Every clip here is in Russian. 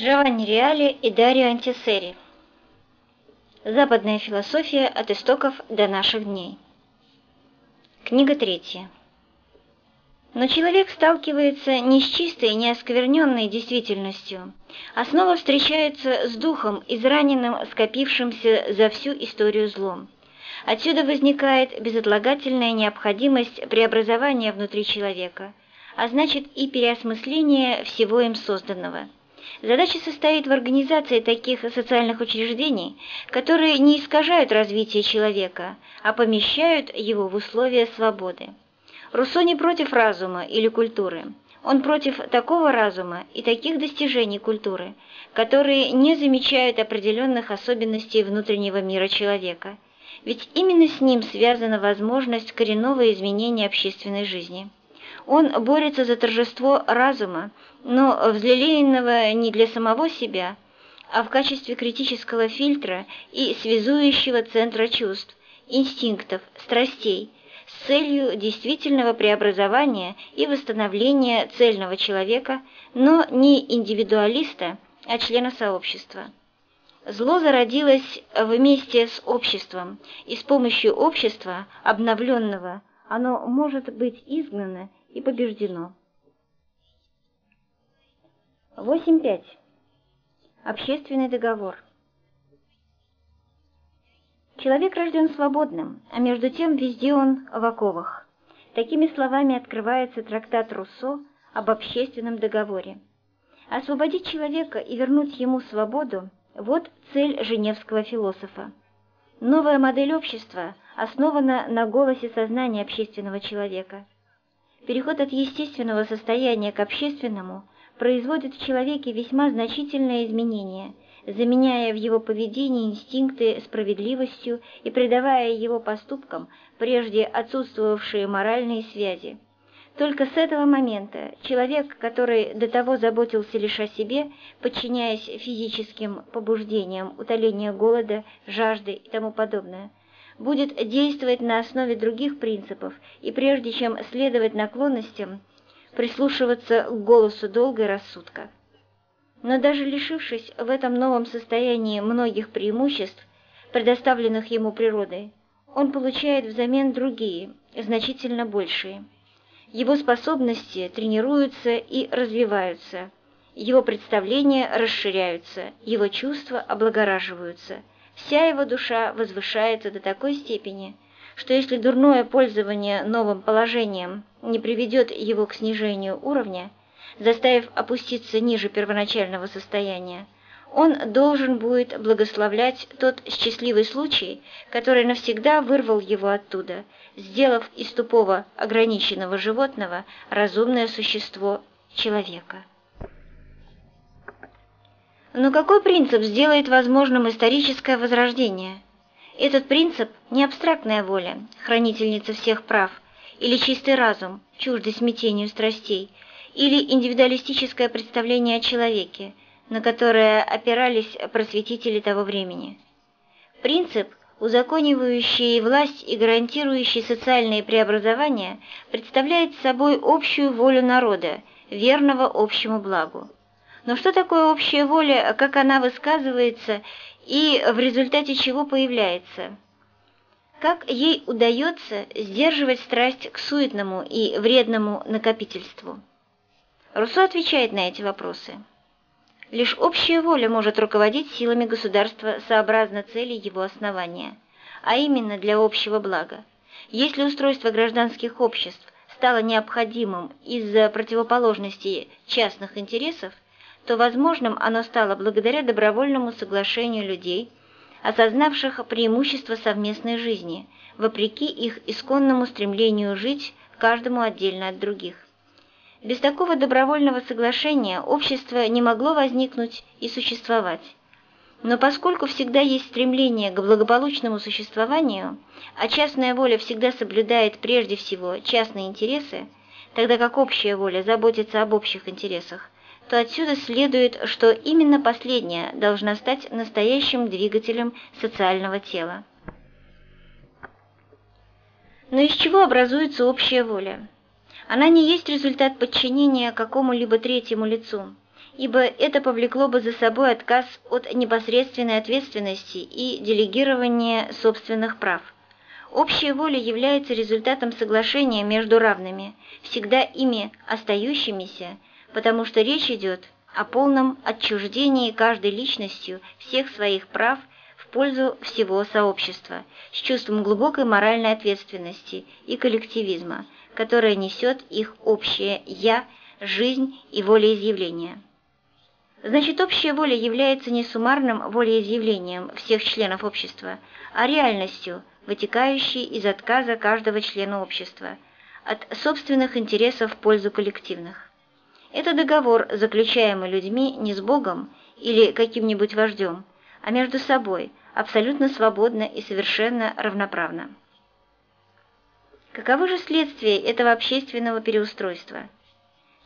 Джованни Реали и Дарио Антисери. Западная философия от истоков до наших дней. Книга третья. Но человек сталкивается не с чистой, не оскверненной действительностью, а снова встречается с духом, израненным, скопившимся за всю историю злом. Отсюда возникает безотлагательная необходимость преобразования внутри человека, а значит и переосмысления всего им созданного – Задача состоит в организации таких социальных учреждений, которые не искажают развитие человека, а помещают его в условия свободы. Руссо не против разума или культуры. Он против такого разума и таких достижений культуры, которые не замечают определенных особенностей внутреннего мира человека. Ведь именно с ним связана возможность коренного изменения общественной жизни. Он борется за торжество разума, но взлелеянного не для самого себя, а в качестве критического фильтра и связующего центра чувств, инстинктов, страстей, с целью действительного преобразования и восстановления цельного человека, но не индивидуалиста, а члена сообщества. Зло зародилось вместе с обществом, и с помощью общества, обновленного, оно может быть изгнано и побеждено. 8.5. Общественный договор. Человек рожден свободным, а между тем везде он в оковах. Такими словами открывается трактат Руссо об общественном договоре. Освободить человека и вернуть ему свободу – вот цель женевского философа. Новая модель общества основана на голосе сознания общественного человека. Переход от естественного состояния к общественному производит в человеке весьма значительные изменения, заменяя в его поведении инстинкты справедливостью и придавая его поступкам прежде отсутствовавшие моральные связи. Только с этого момента человек, который до того заботился лишь о себе, подчиняясь физическим побуждениям, утоления голода, жажды и тому подобное, будет действовать на основе других принципов и прежде чем следовать наклонностям, прислушиваться к голосу долга и рассудка. Но даже лишившись в этом новом состоянии многих преимуществ, предоставленных ему природой, он получает взамен другие, значительно большие. Его способности тренируются и развиваются, его представления расширяются, его чувства облагораживаются, вся его душа возвышается до такой степени – что если дурное пользование новым положением не приведет его к снижению уровня, заставив опуститься ниже первоначального состояния, он должен будет благословлять тот счастливый случай, который навсегда вырвал его оттуда, сделав из тупого ограниченного животного разумное существо человека. Но какой принцип сделает возможным историческое возрождение – этот принцип – не абстрактная воля, хранительница всех прав, или чистый разум, чуждый смятению страстей, или индивидуалистическое представление о человеке, на которое опирались просветители того времени. Принцип, узаконивающий власть и гарантирующий социальные преобразования, представляет собой общую волю народа, верного общему благу. Но что такое общая воля, как она высказывается и в результате чего появляется? Как ей удается сдерживать страсть к суетному и вредному накопительству? Руссо отвечает на эти вопросы. Лишь общая воля может руководить силами государства сообразно цели его основания, а именно для общего блага. Если устройство гражданских обществ стало необходимым из-за противоположности частных интересов, то возможным оно стало благодаря добровольному соглашению людей, осознавших преимущество совместной жизни, вопреки их исконному стремлению жить каждому отдельно от других. Без такого добровольного соглашения общество не могло возникнуть и существовать. Но поскольку всегда есть стремление к благополучному существованию, а частная воля всегда соблюдает прежде всего частные интересы, тогда как общая воля заботится об общих интересах, то отсюда следует, что именно последняя должна стать настоящим двигателем социального тела. Но из чего образуется общая воля? Она не есть результат подчинения какому-либо третьему лицу, ибо это повлекло бы за собой отказ от непосредственной ответственности и делегирования собственных прав. Общая воля является результатом соглашения между равными, всегда ими остающимися, потому что речь идет о полном отчуждении каждой личностью всех своих прав в пользу всего сообщества, с чувством глубокой моральной ответственности и коллективизма, которое несет их общее «я», жизнь и волеизъявление. Значит, общая воля является не суммарным волеизъявлением всех членов общества, а реальностью, вытекающей из отказа каждого члена общества от собственных интересов в пользу коллективных. Это договор, заключаемый людьми не с Богом или каким-нибудь вождем, а между собой, абсолютно свободно и совершенно равноправно. Каковы же следствия этого общественного переустройства?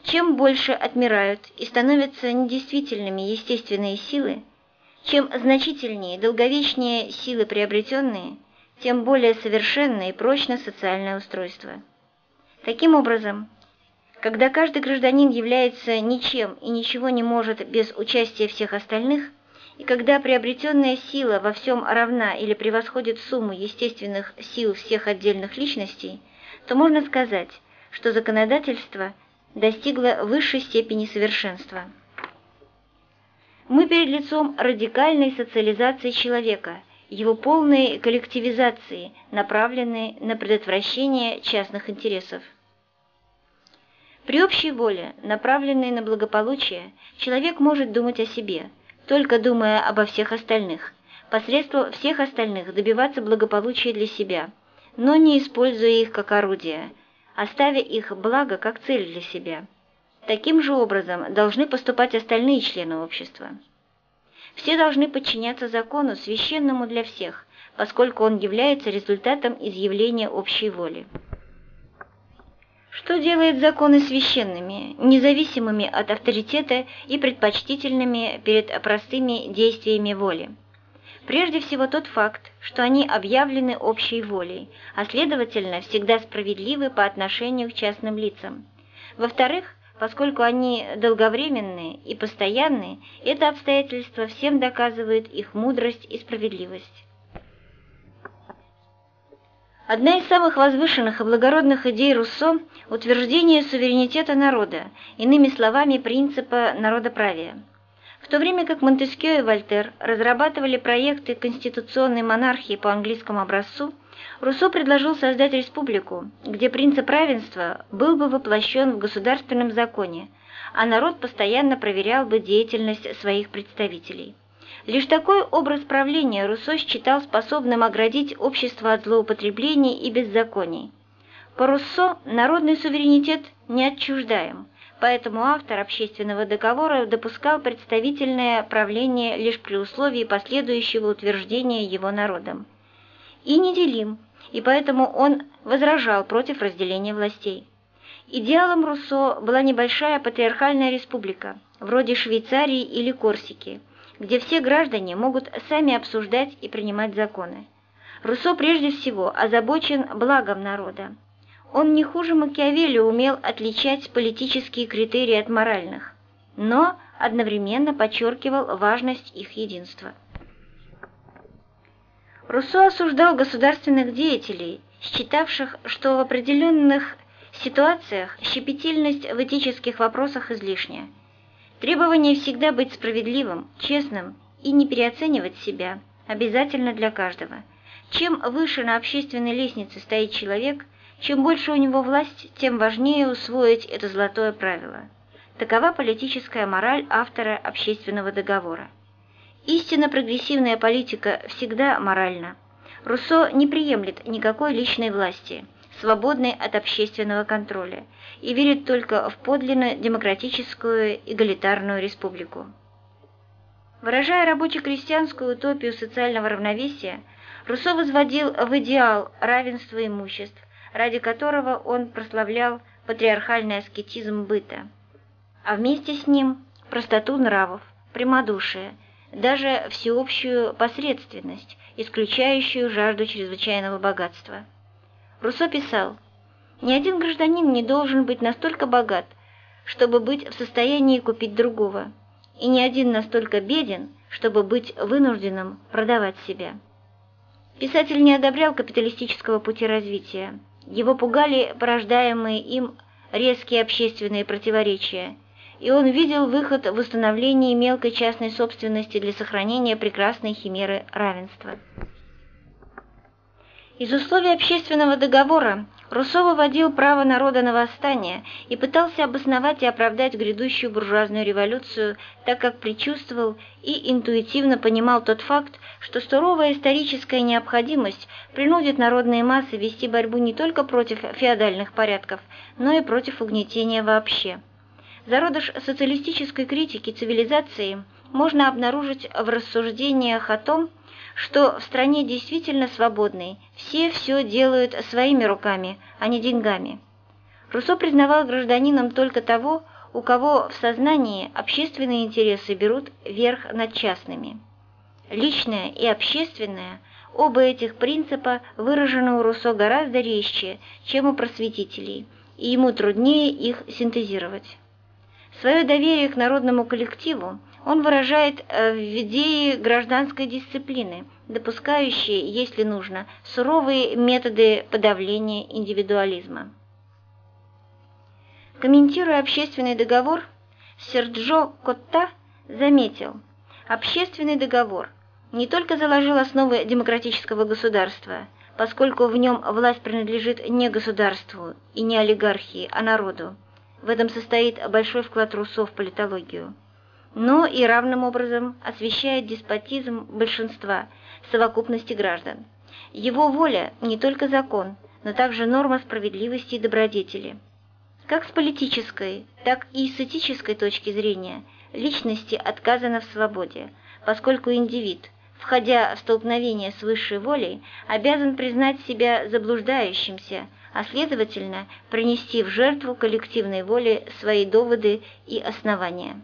Чем больше отмирают и становятся недействительными естественные силы, чем значительнее и долговечнее силы приобретенные, тем более совершенно и прочно социальное устройство. Таким образом, когда каждый гражданин является ничем и ничего не может без участия всех остальных, и когда приобретенная сила во всем равна или превосходит сумму естественных сил всех отдельных личностей, то можно сказать, что законодательство – достигла высшей степени совершенства. Мы перед лицом радикальной социализации человека, его полной коллективизации, направленной на предотвращение частных интересов. При общей воле, направленной на благополучие, человек может думать о себе, только думая обо всех остальных, посредством всех остальных добиваться благополучия для себя, но не используя их как орудие – оставя их благо как цель для себя. Таким же образом должны поступать остальные члены общества. Все должны подчиняться закону, священному для всех, поскольку он является результатом изъявления общей воли. Что делает законы священными, независимыми от авторитета и предпочтительными перед простыми действиями воли? Прежде всего тот факт, что они объявлены общей волей, а следовательно всегда справедливы по отношению к частным лицам. Во-вторых, поскольку они долговременные и постоянные, это обстоятельство всем доказывает их мудрость и справедливость. Одна из самых возвышенных и благородных идей Руссо – утверждение суверенитета народа, иными словами, принципа народоправия. В то время как Монтескио и Вольтер разрабатывали проекты конституционной монархии по английскому образцу, Руссо предложил создать республику, где принцип равенства был бы воплощен в государственном законе, а народ постоянно проверял бы деятельность своих представителей. Лишь такой образ правления Руссо считал способным оградить общество от злоупотреблений и беззаконий. По Руссо народный суверенитет не отчуждаем – поэтому автор общественного договора допускал представительное правление лишь при условии последующего утверждения его народом. И неделим, и поэтому он возражал против разделения властей. Идеалом Руссо была небольшая патриархальная республика, вроде Швейцарии или Корсики, где все граждане могут сами обсуждать и принимать законы. Руссо прежде всего озабочен благом народа, он не хуже Макиавелли умел отличать политические критерии от моральных, но одновременно подчеркивал важность их единства. Руссо осуждал государственных деятелей, считавших, что в определенных ситуациях щепетильность в этических вопросах излишняя. Требование всегда быть справедливым, честным и не переоценивать себя обязательно для каждого. Чем выше на общественной лестнице стоит человек, чем больше у него власть, тем важнее усвоить это золотое правило. Такова политическая мораль автора общественного договора. Истинно прогрессивная политика всегда моральна. Руссо не приемлет никакой личной власти, свободной от общественного контроля, и верит только в подлинно демократическую эгалитарную республику. Выражая рабоче-крестьянскую утопию социального равновесия, Руссо возводил в идеал равенства имуществ, ради которого он прославлял патриархальный аскетизм быта, а вместе с ним простоту нравов, прямодушие, даже всеобщую посредственность, исключающую жажду чрезвычайного богатства. Руссо писал, «Ни один гражданин не должен быть настолько богат, чтобы быть в состоянии купить другого, и ни один настолько беден, чтобы быть вынужденным продавать себя. Писатель не одобрял капиталистического пути развития. Его пугали порождаемые им резкие общественные противоречия, и он видел выход в установлении мелкой частной собственности для сохранения прекрасной химеры равенства. Из условий общественного договора Руссо выводил право народа на восстание и пытался обосновать и оправдать грядущую буржуазную революцию, так как предчувствовал и интуитивно понимал тот факт, что суровая историческая необходимость принудит народные массы вести борьбу не только против феодальных порядков, но и против угнетения вообще. Зародыш социалистической критики цивилизации можно обнаружить в рассуждениях о том, что в стране действительно свободной, все все делают своими руками, а не деньгами. Руссо признавал гражданином только того, у кого в сознании общественные интересы берут верх над частными. Личное и общественное – оба этих принципа выражены у Руссо гораздо резче, чем у просветителей, и ему труднее их синтезировать. Свое доверие к народному коллективу – он выражает э, в идее гражданской дисциплины, допускающей, если нужно, суровые методы подавления индивидуализма. Комментируя общественный договор, Серджо Котта заметил, общественный договор не только заложил основы демократического государства, поскольку в нем власть принадлежит не государству и не олигархии, а народу. В этом состоит большой вклад Руссо в политологию но и равным образом освещает деспотизм большинства, совокупности граждан. Его воля не только закон, но также норма справедливости и добродетели. Как с политической, так и с этической точки зрения личности отказано в свободе, поскольку индивид, входя в столкновение с высшей волей, обязан признать себя заблуждающимся, а следовательно принести в жертву коллективной воле свои доводы и основания.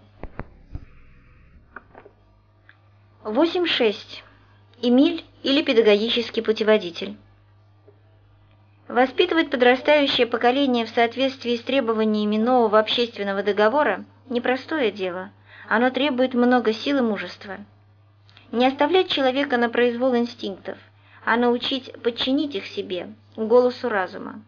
8.6. Эмиль или педагогический путеводитель. Воспитывать подрастающее поколение в соответствии с требованиями нового общественного договора – непростое дело. Оно требует много сил и мужества. Не оставлять человека на произвол инстинктов, а научить подчинить их себе, голосу разума.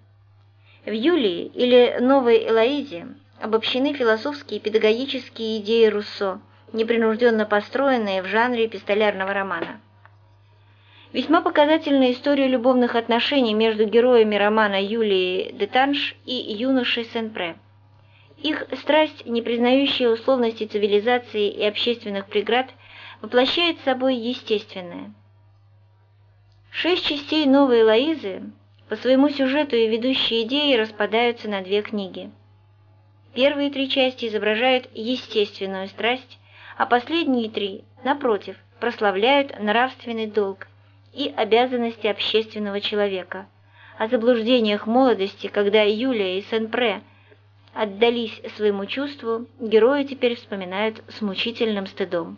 В Юлии или Новой Элоизе обобщены философские и педагогические идеи Руссо – непринужденно построенные в жанре эпистолярного романа. Весьма показательна история любовных отношений между героями романа Юлии де Танш и юношей Сен-Пре. Их страсть, не признающая условности цивилизации и общественных преград, воплощает собой естественное. Шесть частей «Новой Лоизы» по своему сюжету и ведущей идеи распадаются на две книги. Первые три части изображают естественную страсть, а последние три, напротив, прославляют нравственный долг и обязанности общественного человека. О заблуждениях молодости, когда Юлия и Сен-Пре отдались своему чувству, герои теперь вспоминают с мучительным стыдом.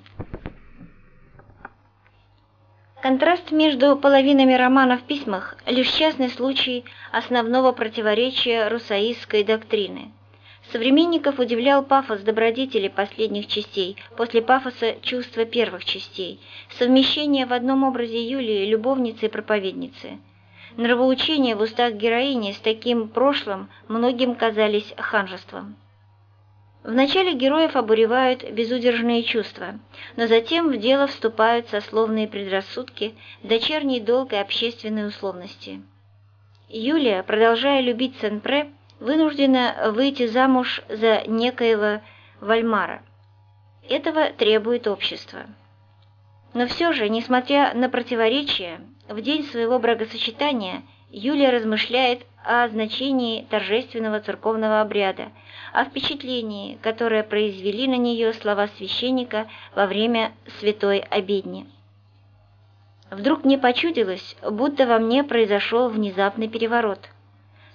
Контраст между половинами романа в письмах – лишь частный случай основного противоречия русаистской доктрины – Современников удивлял пафос добродетели последних частей после пафоса чувства первых частей, совмещение в одном образе Юлии любовницы и проповедницы. Нравоучения в устах героини с таким прошлым многим казались ханжеством. Вначале героев обуревают безудержные чувства, но затем в дело вступают сословные предрассудки, дочерний долг и общественные условности. Юлия, продолжая любить Сен-Пре, вынуждена выйти замуж за некоего Вальмара. Этого требует общество. Но все же, несмотря на противоречия, в день своего бракосочетания Юлия размышляет о значении торжественного церковного обряда, о впечатлении, которое произвели на нее слова священника во время святой обедни. Вдруг мне почудилось, будто во мне произошел внезапный переворот –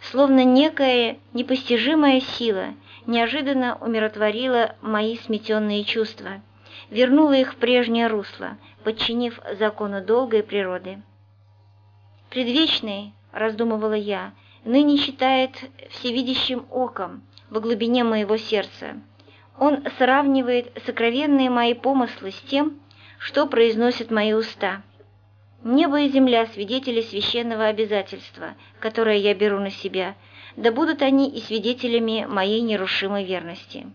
словно некая непостижимая сила неожиданно умиротворила мои сметенные чувства, вернула их в прежнее русло, подчинив закону долгой природы. «Предвечный», — раздумывала я, — «ныне считает всевидящим оком во глубине моего сердца. Он сравнивает сокровенные мои помыслы с тем, что произносят мои уста. Небо и земля – свидетели священного обязательства, которое я беру на себя, да будут они и свидетелями моей нерушимой верности.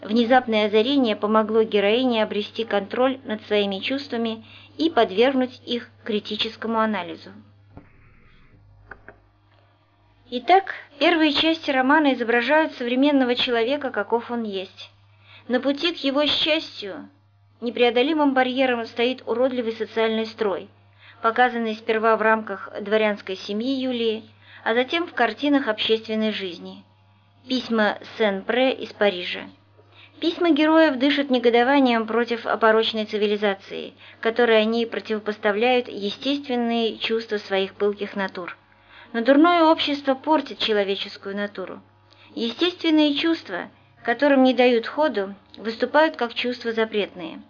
Внезапное озарение помогло героине обрести контроль над своими чувствами и подвергнуть их критическому анализу. Итак, первые части романа изображают современного человека, каков он есть. На пути к его счастью непреодолимым барьером стоит уродливый социальный строй, показанный сперва в рамках дворянской семьи Юлии, а затем в картинах общественной жизни. Письма Сен-Пре из Парижа. Письма героев дышат негодованием против опорочной цивилизации, которой они противопоставляют естественные чувства своих пылких натур. Но дурное общество портит человеческую натуру. Естественные чувства, которым не дают ходу, выступают как чувства запретные.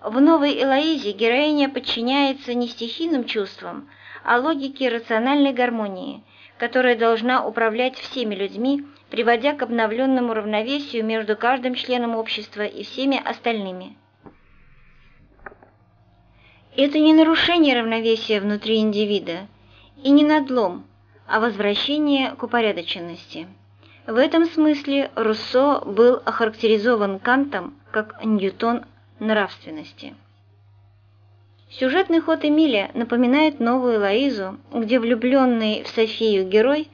В новой Элоизе героиня подчиняется не стихийным чувствам, а логике рациональной гармонии, которая должна управлять всеми людьми приводя к обновленному равновесию между каждым членом общества и всеми остальными. Это не нарушение равновесия внутри индивида и не надлом, а возвращение к упорядоченности. В этом смысле Руссо был охарактеризован Кантом как Ньютон нравственности. Сюжетный ход Эмиля напоминает новую Лоизу, где влюбленный в Софию герой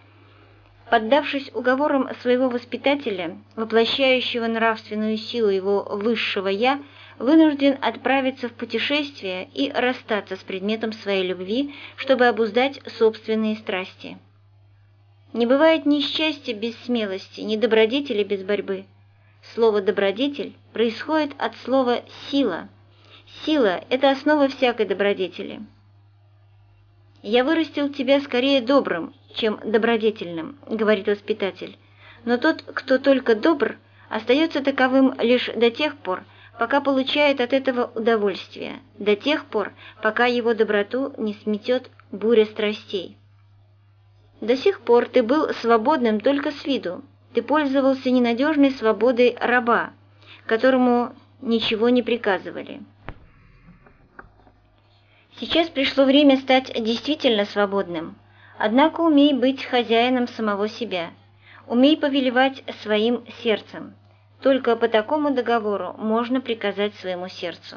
Поддавшись уговорам своего воспитателя, воплощающего нравственную силу его высшего «я», вынужден отправиться в путешествие и расстаться с предметом своей любви, чтобы обуздать собственные страсти. Не бывает ни счастья без смелости, ни добродетели без борьбы. Слово «добродетель» происходит от слова «сила». Сила – это основа всякой добродетели. «Я вырастил тебя скорее добрым, чем добродетельным», — говорит воспитатель. «Но тот, кто только добр, остается таковым лишь до тех пор, пока получает от этого удовольствие, до тех пор, пока его доброту не сметет буря страстей. До сих пор ты был свободным только с виду, ты пользовался ненадежной свободой раба, которому ничего не приказывали». Сейчас пришло время стать действительно свободным. Однако умей быть хозяином самого себя. Умей повелевать своим сердцем. Только по такому договору можно приказать своему сердцу.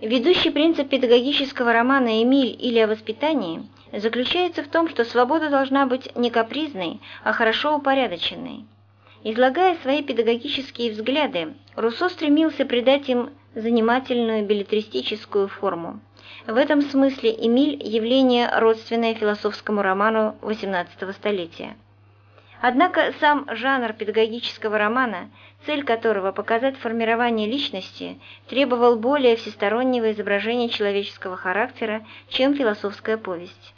Ведущий принцип педагогического романа «Эмиль» или о воспитании заключается в том, что свобода должна быть не капризной, а хорошо упорядоченной. Излагая свои педагогические взгляды, Руссо стремился придать им занимательную билетристическую форму. В этом смысле Эмиль – явление родственное философскому роману XVIII столетия. Однако сам жанр педагогического романа, цель которого показать формирование личности, требовал более всестороннего изображения человеческого характера, чем философская повесть.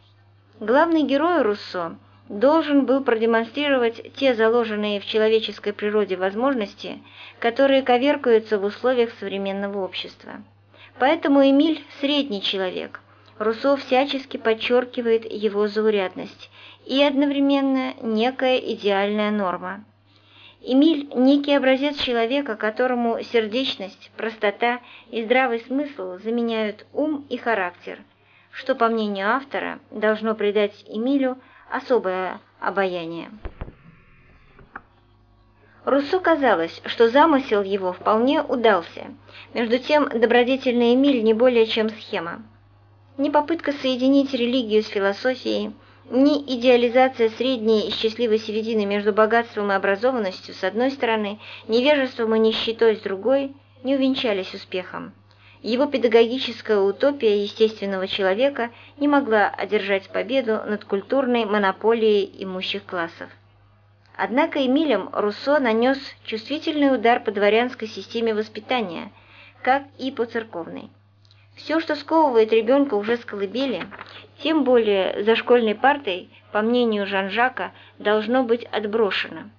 Главный герой Руссо – должен был продемонстрировать те заложенные в человеческой природе возможности, которые коверкаются в условиях современного общества. Поэтому Эмиль – средний человек. Руссо всячески подчеркивает его заурядность и одновременно некая идеальная норма. Эмиль – некий образец человека, которому сердечность, простота и здравый смысл заменяют ум и характер, что, по мнению автора, должно придать Эмилю – особое обаяние. Руссо казалось, что замысел его вполне удался. Между тем, добродетельный Эмиль не более чем схема. Ни попытка соединить религию с философией, ни идеализация средней и счастливой середины между богатством и образованностью с одной стороны, невежеством и нищетой с другой, не увенчались успехом. Его педагогическая утопия естественного человека не могла одержать победу над культурной монополией имущих классов. Однако Эмилем Руссо нанес чувствительный удар по дворянской системе воспитания, как и по церковной. Все, что сковывает ребенка уже с колыбели, тем более за школьной партой, по мнению Жан-Жака, должно быть отброшено.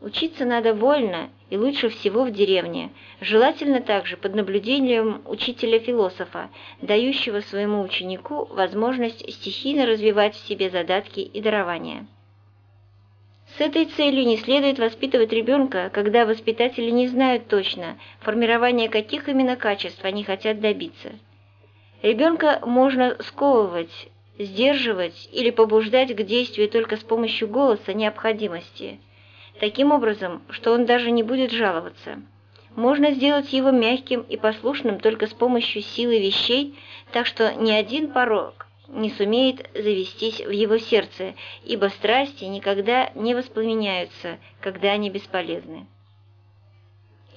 Учиться надо вольно и лучше всего в деревне, желательно также под наблюдением учителя-философа, дающего своему ученику возможность стихийно развивать в себе задатки и дарования. С этой целью не следует воспитывать ребенка, когда воспитатели не знают точно, формирования каких именно качеств они хотят добиться. Ребенка можно сковывать, сдерживать или побуждать к действию только с помощью голоса необходимости, таким образом, что он даже не будет жаловаться. Можно сделать его мягким и послушным только с помощью силы вещей, так что ни один порог не сумеет завестись в его сердце, ибо страсти никогда не воспламеняются, когда они бесполезны.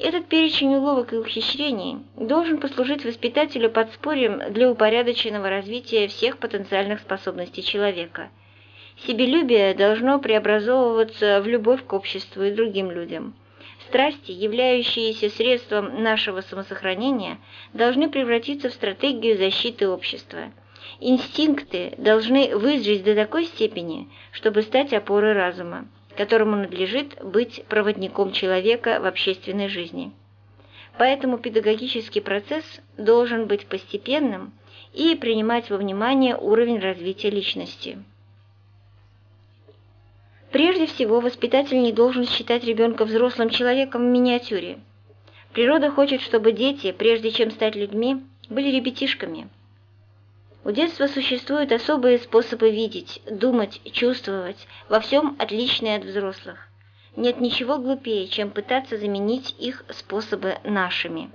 Этот перечень уловок и ухищрений должен послужить воспитателю подспорьем для упорядоченного развития всех потенциальных способностей человека. Себелюбие должно преобразовываться в любовь к обществу и другим людям. Страсти, являющиеся средством нашего самосохранения, должны превратиться в стратегию защиты общества – Инстинкты должны вызреть до такой степени, чтобы стать опорой разума, которому надлежит быть проводником человека в общественной жизни. Поэтому педагогический процесс должен быть постепенным и принимать во внимание уровень развития личности. Прежде всего, воспитатель не должен считать ребенка взрослым человеком в миниатюре. Природа хочет, чтобы дети, прежде чем стать людьми, были ребятишками – у детства существуют особые способы видеть, думать, чувствовать, во всем отличные от взрослых. Нет ничего глупее, чем пытаться заменить их способы нашими.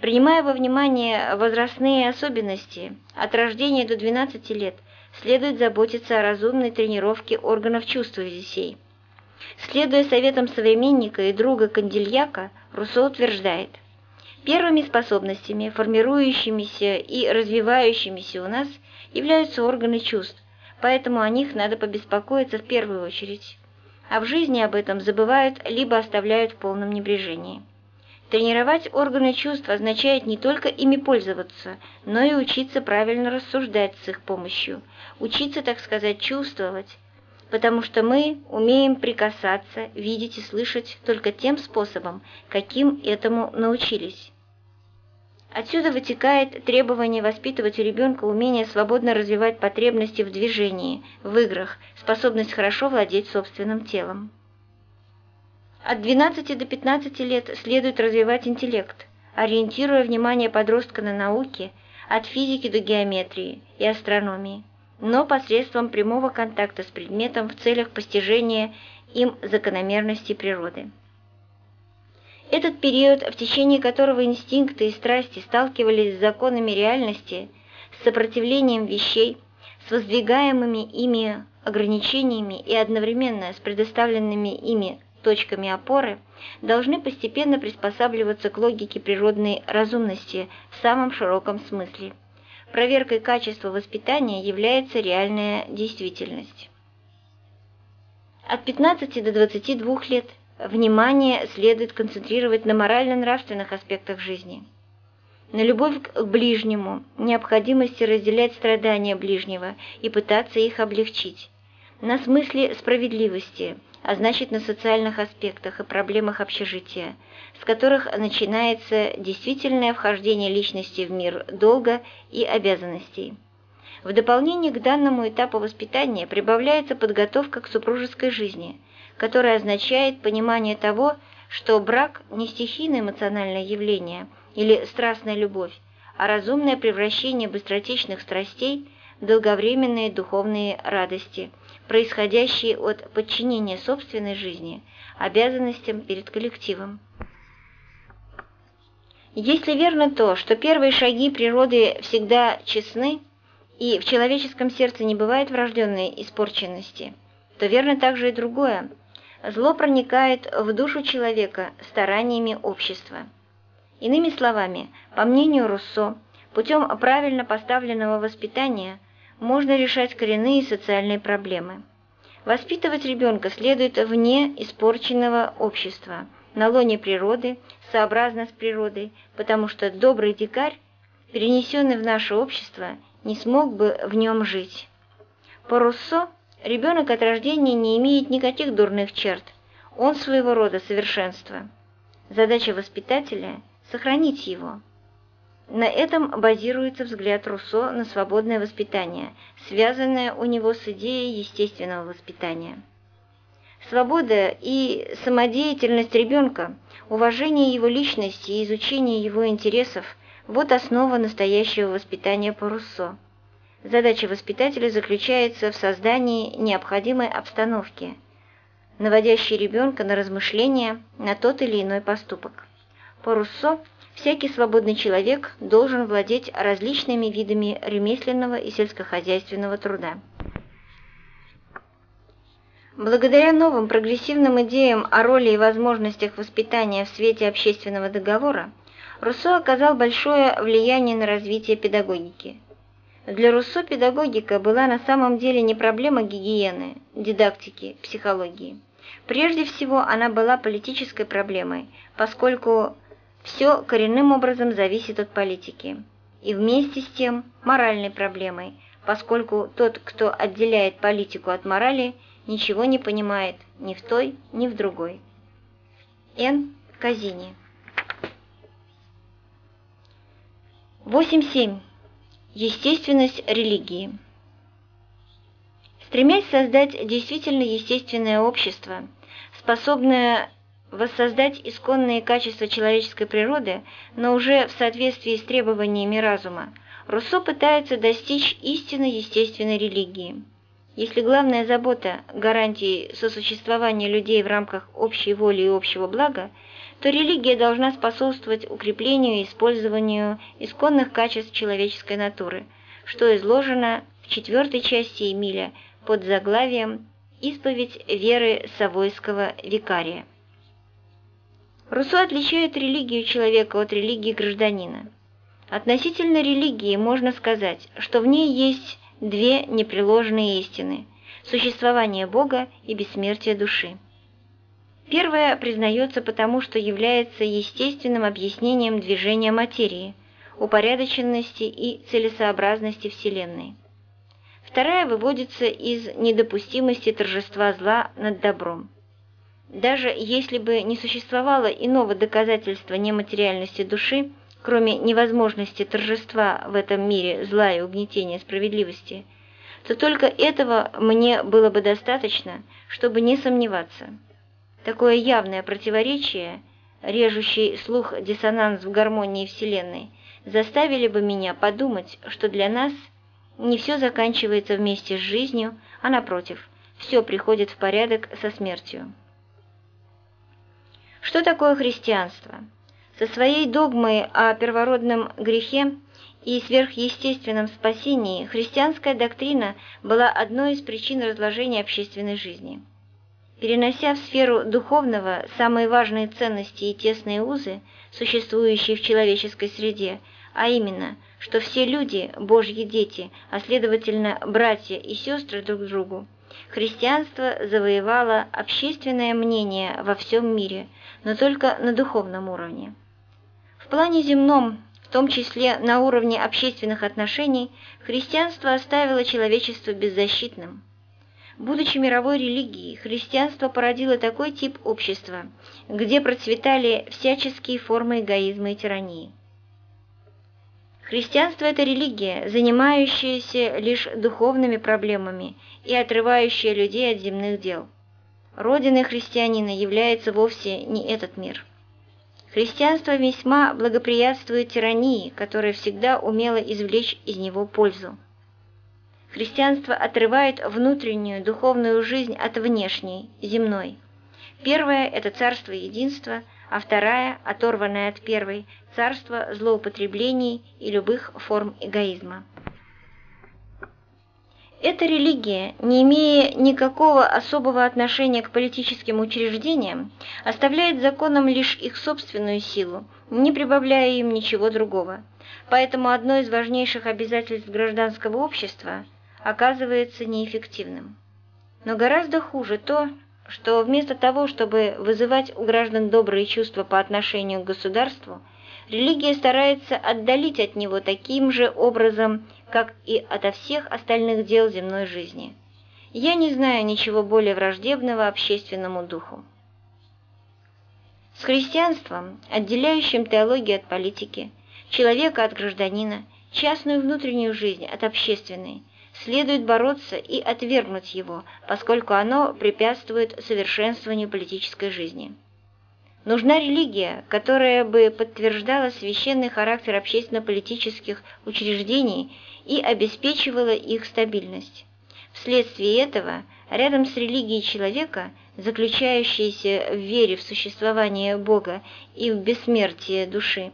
Принимая во внимание возрастные особенности, от рождения до 12 лет следует заботиться о разумной тренировке органов чувств детей. Следуя советам современника и друга Кандильяка, Руссо утверждает – Первыми способностями, формирующимися и развивающимися у нас, являются органы чувств, поэтому о них надо побеспокоиться в первую очередь. А в жизни об этом забывают либо оставляют в полном небрежении. Тренировать органы чувств означает не только ими пользоваться, но и учиться правильно рассуждать с их помощью, учиться, так сказать, чувствовать, потому что мы умеем прикасаться, видеть и слышать только тем способом, каким этому научились. Отсюда вытекает требование воспитывать у ребенка умение свободно развивать потребности в движении, в играх, способность хорошо владеть собственным телом. От 12 до 15 лет следует развивать интеллект, ориентируя внимание подростка на науки, от физики до геометрии и астрономии, но посредством прямого контакта с предметом в целях постижения им закономерностей природы. Этот период, в течение которого инстинкты и страсти сталкивались с законами реальности, с сопротивлением вещей, с воздвигаемыми ими ограничениями и одновременно с предоставленными ими точками опоры, должны постепенно приспосабливаться к логике природной разумности в самом широком смысле. Проверкой качества воспитания является реальная действительность. От 15 до 22 лет внимание следует концентрировать на морально-нравственных аспектах жизни. На любовь к ближнему, необходимости разделять страдания ближнего и пытаться их облегчить. На смысле справедливости, а значит на социальных аспектах и проблемах общежития, с которых начинается действительное вхождение личности в мир долга и обязанностей. В дополнение к данному этапу воспитания прибавляется подготовка к супружеской жизни – которое означает понимание того, что брак не стихийное эмоциональное явление или страстная любовь, а разумное превращение быстротечных страстей в долговременные духовные радости, происходящие от подчинения собственной жизни обязанностям перед коллективом. Если верно то, что первые шаги природы всегда честны, и в человеческом сердце не бывает врожденной испорченности, то верно также и другое – Зло проникает в душу человека стараниями общества. Иными словами, по мнению Руссо, путем правильно поставленного воспитания можно решать коренные социальные проблемы. Воспитывать ребенка следует вне испорченного общества, на лоне природы, сообразно с природой, потому что добрый дикарь, перенесенный в наше общество, не смог бы в нем жить. По Руссо Ребенок от рождения не имеет никаких дурных черт. Он своего рода совершенство. Задача воспитателя – сохранить его. На этом базируется взгляд Руссо на свободное воспитание, связанное у него с идеей естественного воспитания. Свобода и самодеятельность ребенка, уважение его личности и изучение его интересов – вот основа настоящего воспитания по Руссо. Задача воспитателя заключается в создании необходимой обстановки, наводящей ребенка на размышления на тот или иной поступок. По Руссо всякий свободный человек должен владеть различными видами ремесленного и сельскохозяйственного труда. Благодаря новым прогрессивным идеям о роли и возможностях воспитания в свете общественного договора, Руссо оказал большое влияние на развитие педагогики. Для Руссо педагогика была на самом деле не проблема гигиены, дидактики, психологии. Прежде всего, она была политической проблемой, поскольку все коренным образом зависит от политики. И вместе с тем моральной проблемой, поскольку тот, кто отделяет политику от морали – ничего не понимает ни в той, ни в другой. Н. Казини 8.7. Естественность религии. Стремясь создать действительно естественное общество, способное воссоздать исконные качества человеческой природы, но уже в соответствии с требованиями разума, Руссо пытается достичь истинно естественной религии – если главная забота – гарантии сосуществования людей в рамках общей воли и общего блага, то религия должна способствовать укреплению и использованию исконных качеств человеческой натуры, что изложено в четвертой части Эмиля под заглавием «Исповедь веры Савойского викария». Руссо отличает религию человека от религии гражданина. Относительно религии можно сказать, что в ней есть две непреложные истины – существование Бога и бессмертие души. Первое признается потому, что является естественным объяснением движения материи, упорядоченности и целесообразности Вселенной. Вторая выводится из недопустимости торжества зла над добром. Даже если бы не существовало иного доказательства нематериальности души, кроме невозможности торжества в этом мире зла и угнетения справедливости, то только этого мне было бы достаточно, чтобы не сомневаться. Такое явное противоречие, режущий слух диссонанс в гармонии Вселенной, заставили бы меня подумать, что для нас не все заканчивается вместе с жизнью, а напротив, все приходит в порядок со смертью. Что такое христианство? Со своей догмой о первородном грехе и сверхъестественном спасении христианская доктрина была одной из причин разложения общественной жизни. Перенося в сферу духовного самые важные ценности и тесные узы, существующие в человеческой среде, а именно, что все люди – Божьи дети, а следовательно, братья и сестры друг другу, христианство завоевало общественное мнение во всем мире, но только на духовном уровне. В плане земном, в том числе на уровне общественных отношений, христианство оставило человечество беззащитным. Будучи мировой религией, христианство породило такой тип общества, где процветали всяческие формы эгоизма и тирании. Христианство – это религия, занимающаяся лишь духовными проблемами и отрывающая людей от земных дел. Родиной христианина является вовсе не этот мир. Христианство весьма благоприятствует тирании, которая всегда умела извлечь из него пользу. Христианство отрывает внутреннюю духовную жизнь от внешней, земной. Первое – это царство единства, а вторая, оторванная от первой, царство злоупотреблений и любых форм эгоизма. Эта религия, не имея никакого особого отношения к политическим учреждениям, оставляет законам лишь их собственную силу, не прибавляя им ничего другого. Поэтому одно из важнейших обязательств гражданского общества оказывается неэффективным. Но гораздо хуже то, что вместо того, чтобы вызывать у граждан добрые чувства по отношению к государству, религия старается отдалить от него таким же образом как и ото всех остальных дел земной жизни. Я не знаю ничего более враждебного общественному духу. С христианством, отделяющим теологию от политики, человека от гражданина, частную внутреннюю жизнь от общественной, следует бороться и отвергнуть его, поскольку оно препятствует совершенствованию политической жизни. Нужна религия, которая бы подтверждала священный характер общественно-политических учреждений и обеспечивала их стабильность. Вследствие этого, рядом с религией человека, заключающейся в вере в существование Бога и в бессмертие души,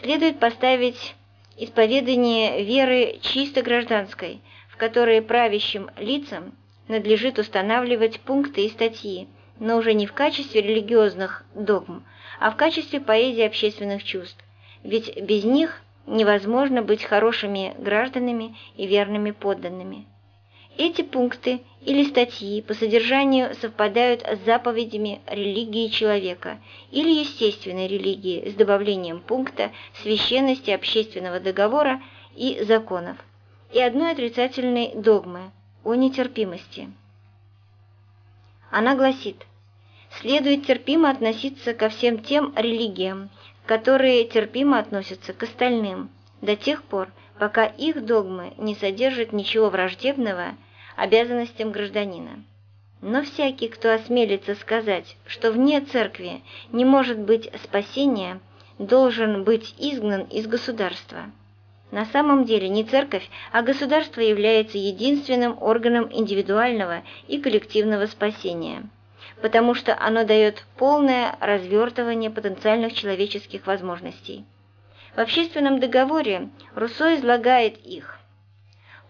следует поставить исповедание веры чисто гражданской, в которой правящим лицам надлежит устанавливать пункты и статьи, но уже не в качестве религиозных догм, а в качестве поэзии общественных чувств, ведь без них невозможно быть хорошими гражданами и верными подданными. Эти пункты или статьи по содержанию совпадают с заповедями религии человека или естественной религии с добавлением пункта священности общественного договора и законов и одной отрицательной догмы о нетерпимости. Она гласит, следует терпимо относиться ко всем тем религиям, которые терпимо относятся к остальным, до тех пор, пока их догмы не содержат ничего враждебного обязанностям гражданина. Но всякий, кто осмелится сказать, что вне церкви не может быть спасения, должен быть изгнан из государства. На самом деле не церковь, а государство является единственным органом индивидуального и коллективного спасения, потому что оно дает полное развертывание потенциальных человеческих возможностей. В общественном договоре Руссо излагает их.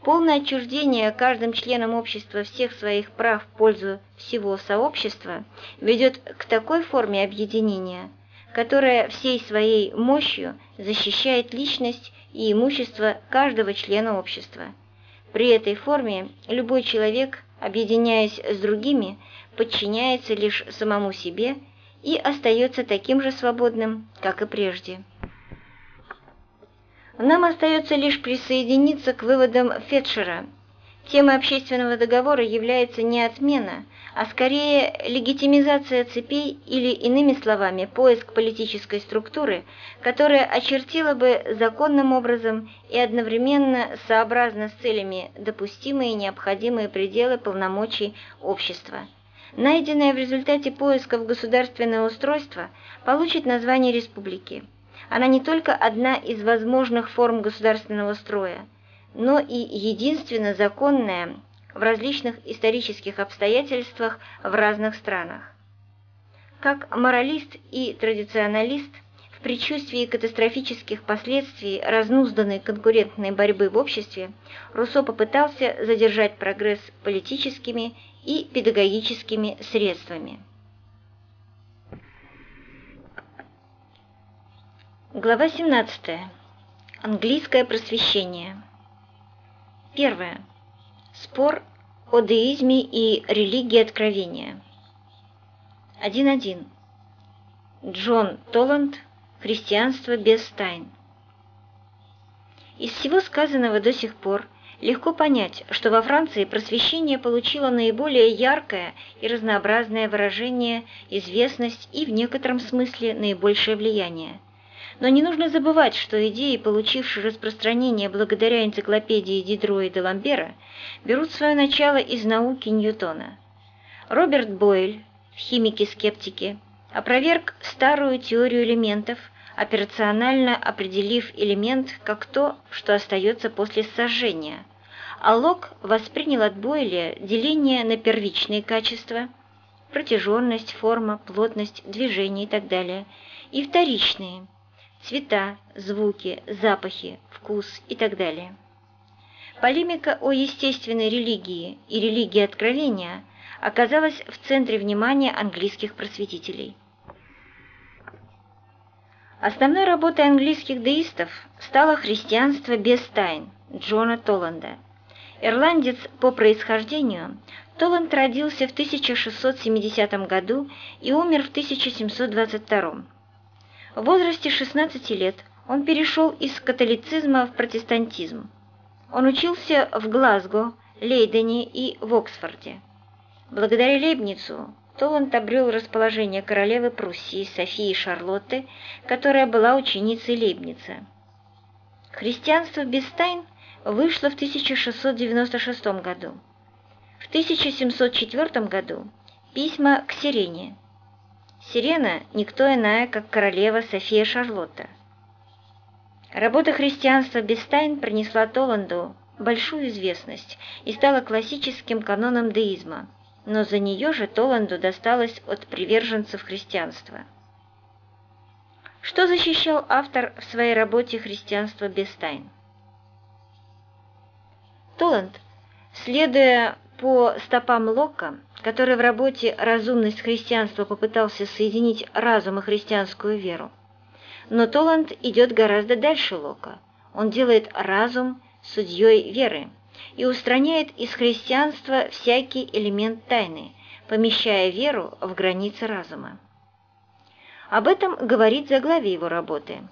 Полное отчуждение каждым членом общества всех своих прав в пользу всего сообщества ведет к такой форме объединения, которая всей своей мощью защищает личность и имущество каждого члена общества. При этой форме любой человек, объединяясь с другими, подчиняется лишь самому себе и остается таким же свободным, как и прежде. Нам остается лишь присоединиться к выводам Фетшера. Темой общественного договора является не отмена, а скорее легитимизация цепей или, иными словами, поиск политической структуры, которая очертила бы законным образом и одновременно сообразно с целями допустимые и необходимые пределы полномочий общества. Найденное в результате поисков государственное устройство получит название республики. Она не только одна из возможных форм государственного строя, но и единственно законная в различных исторических обстоятельствах в разных странах. Как моралист и традиционалист, в предчувствии катастрофических последствий разнузданной конкурентной борьбы в обществе, Руссо попытался задержать прогресс политическими и педагогическими средствами. Глава 17. Английское просвещение. Первое. Спор о деизме и религии откровения. 1.1. Джон Толланд. Христианство без тайн. Из всего сказанного до сих пор легко понять, что во Франции просвещение получило наиболее яркое и разнообразное выражение, известность и в некотором смысле наибольшее влияние – но не нужно забывать, что идеи, получившие распространение благодаря энциклопедии Дидро и Деламбера, берут свое начало из науки Ньютона. Роберт Бойль, химики-скептики, опроверг старую теорию элементов, операционально определив элемент как то, что остается после сожжения, а Лок воспринял от Бойля деление на первичные качества – протяженность, форма, плотность, движение и так далее, и вторичные – цвета, звуки, запахи, вкус и так далее. Полемика о естественной религии и религии откровения оказалась в центре внимания английских просветителей. Основной работой английских деистов стало «Христианство без тайн» Джона Толланда. Ирландец по происхождению, Толланд родился в 1670 году и умер в 1722 в возрасте 16 лет он перешел из католицизма в протестантизм. Он учился в Глазго, Лейдене и в Оксфорде. Благодаря Лейбницу Толланд обрел расположение королевы Пруссии Софии Шарлотты, которая была ученицей Лейбница. Христианство без тайн вышло в 1696 году. В 1704 году письма к Сирене. Сирена – никто иная, как королева София Шарлотта. Работа христианства без тайн принесла Толанду большую известность и стала классическим каноном деизма, но за нее же Толанду досталось от приверженцев христианства. Что защищал автор в своей работе «Христианство без тайн»? Толанд, следуя по стопам Лока, который в работе «Разумность христианства» попытался соединить разум и христианскую веру, но Толанд идет гораздо дальше Лока. Он делает разум судьей веры и устраняет из христианства всякий элемент тайны, помещая веру в границы разума. Об этом говорит заглавие его работы.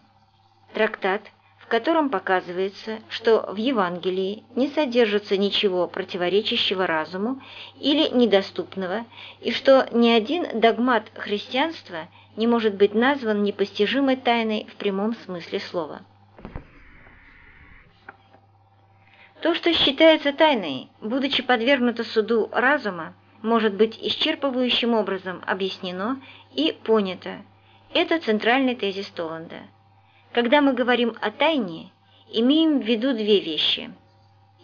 Трактат, в котором показывается, что в Евангелии не содержится ничего противоречащего разуму или недоступного, и что ни один догмат христианства не может быть назван непостижимой тайной в прямом смысле слова. То, что считается тайной, будучи подвергнуто суду разума, может быть исчерпывающим образом объяснено и понято. Это центральный тезис Толанда. Когда мы говорим о тайне, имеем в виду две вещи.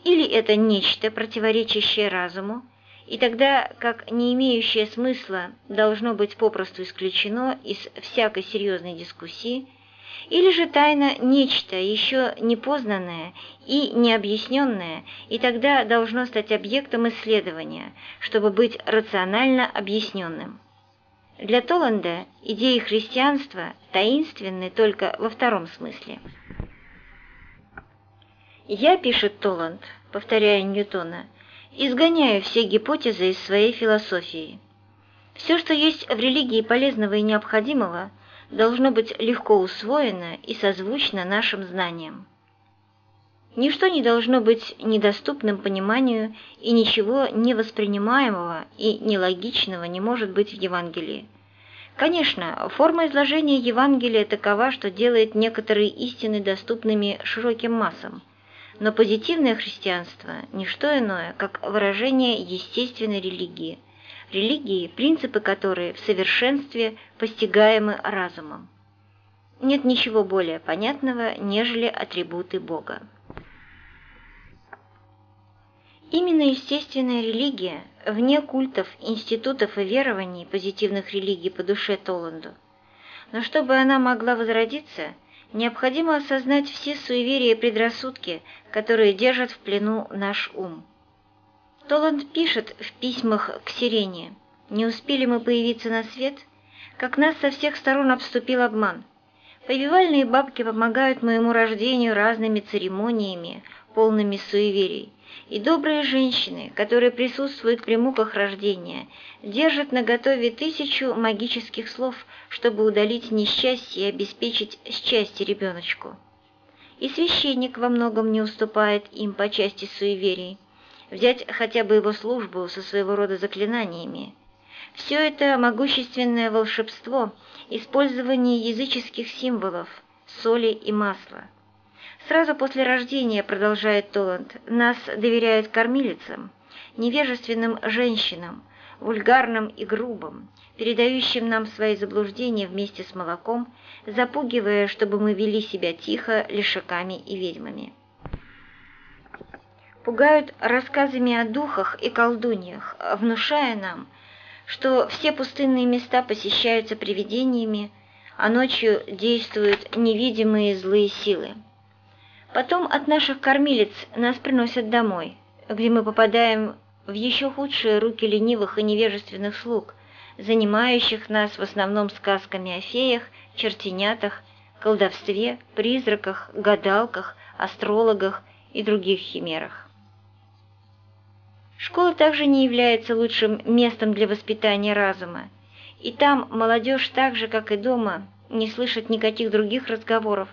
Или это нечто, противоречащее разуму, и тогда как не имеющее смысла должно быть попросту исключено из всякой серьезной дискуссии, или же тайна нечто еще непознанное и необъясненное, и тогда должно стать объектом исследования, чтобы быть рационально объясненным. Для Толанда идеи христианства таинственны только во втором смысле. «Я, — пишет Толанд, повторяя Ньютона, — изгоняю все гипотезы из своей философии. Все, что есть в религии полезного и необходимого, должно быть легко усвоено и созвучно нашим знаниям. Ничто не должно быть недоступным пониманию, и ничего невоспринимаемого и нелогичного не может быть в Евангелии. Конечно, форма изложения Евангелия такова, что делает некоторые истины доступными широким массам – но позитивное христианство – не что иное, как выражение естественной религии, религии, принципы которой в совершенстве постигаемы разумом. Нет ничего более понятного, нежели атрибуты Бога. Именно естественная религия, вне культов, институтов и верований позитивных религий по душе Толанду. Но чтобы она могла возродиться, необходимо осознать все суеверия и предрассудки, которые держат в плену наш ум. Толанд пишет в письмах к Сирене, «Не успели мы появиться на свет, как нас со всех сторон обступил обман. Повивальные бабки помогают моему рождению разными церемониями, полными суеверий, и добрые женщины, которые присутствуют при муках рождения, держат наготове тысячу магических слов, чтобы удалить несчастье и обеспечить счастье ребеночку. И священник во многом не уступает им по части суеверий. Взять хотя бы его службу со своего рода заклинаниями. Все это могущественное волшебство, использование языческих символов, соли и масла. Сразу после рождения, продолжает Толанд, нас доверяют кормилицам, невежественным женщинам, вульгарным и грубым, передающим нам свои заблуждения вместе с молоком, запугивая, чтобы мы вели себя тихо лишаками и ведьмами. Пугают рассказами о духах и колдуньях, внушая нам, что все пустынные места посещаются привидениями, а ночью действуют невидимые злые силы. Потом от наших кормилиц нас приносят домой, где мы попадаем в еще худшие руки ленивых и невежественных слуг, занимающих нас в основном сказками о феях, чертенятах, колдовстве, призраках, гадалках, астрологах и других химерах. Школа также не является лучшим местом для воспитания разума, и там молодежь так же, как и дома, не слышит никаких других разговоров,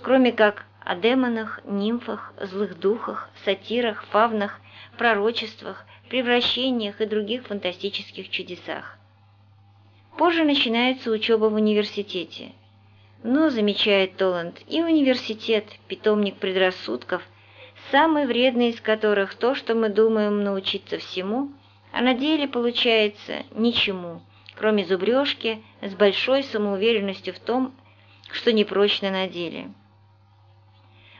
кроме как о демонах, нимфах, злых духах, сатирах, фавнах, пророчествах, превращениях и других фантастических чудесах. Позже начинается учеба в университете. Но, замечает Толланд, и университет, питомник предрассудков, самый вредный из которых то, что мы думаем научиться всему, а на деле получается ничему, кроме зубрежки с большой самоуверенностью в том, что непрочно на деле.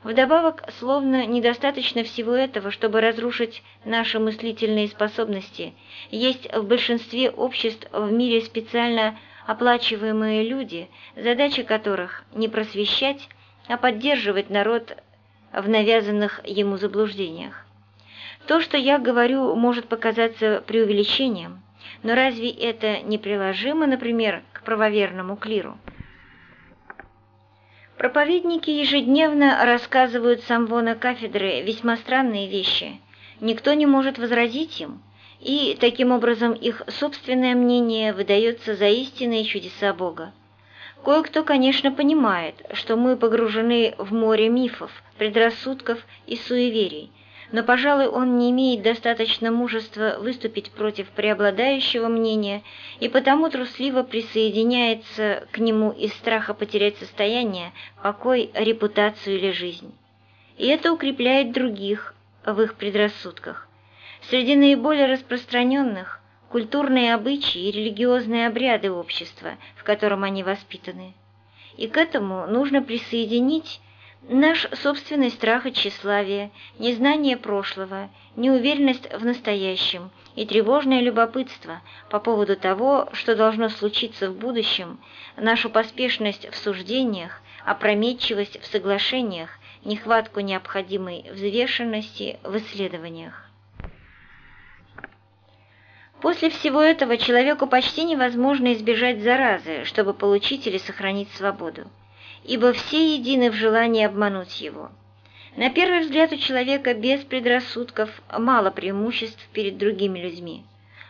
Вдобавок, словно недостаточно всего этого, чтобы разрушить наши мыслительные способности, есть в большинстве обществ в мире специально оплачиваемые люди, задача которых не просвещать, а поддерживать народ в навязанных ему заблуждениях. То, что я говорю, может показаться преувеличением, но разве это не приложимо, например, к правоверному клиру? Проповедники ежедневно рассказывают самвона кафедры весьма странные вещи. Никто не может возразить им, и таким образом их собственное мнение выдается за истинные чудеса Бога. Кое-кто, конечно, понимает, что мы погружены в море мифов, предрассудков и суеверий, но, пожалуй, он не имеет достаточно мужества выступить против преобладающего мнения и потому трусливо присоединяется к нему из страха потерять состояние, покой, репутацию или жизнь. И это укрепляет других в их предрассудках. Среди наиболее распространенных культурные обычаи и религиозные обряды общества, в котором они воспитаны. И к этому нужно присоединить наш собственный страх и тщеславие, незнание прошлого, неуверенность в настоящем и тревожное любопытство по поводу того, что должно случиться в будущем, нашу поспешность в суждениях, опрометчивость в соглашениях, нехватку необходимой взвешенности в исследованиях. После всего этого человеку почти невозможно избежать заразы, чтобы получить или сохранить свободу, ибо все едины в желании обмануть его. На первый взгляд у человека без предрассудков мало преимуществ перед другими людьми,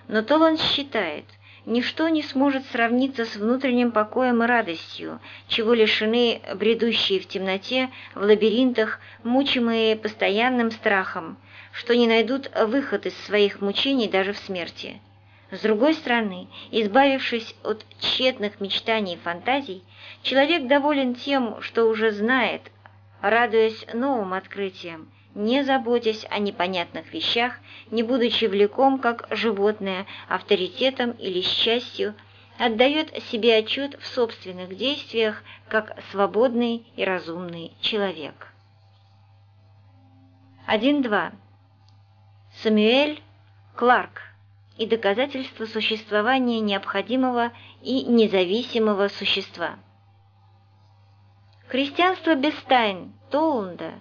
но Толан считает, ничто не сможет сравниться с внутренним покоем и радостью, чего лишены бредущие в темноте, в лабиринтах, мучимые постоянным страхом, что не найдут выход из своих мучений даже в смерти. С другой стороны, избавившись от тщетных мечтаний и фантазий, человек доволен тем, что уже знает, радуясь новым открытиям, не заботясь о непонятных вещах, не будучи влеком, как животное, авторитетом или счастью, отдает себе отчет в собственных действиях, как свободный и разумный человек. 1.2. Самюэль Кларк и доказательство существования необходимого и независимого существа. Христианство Бестайн Толунда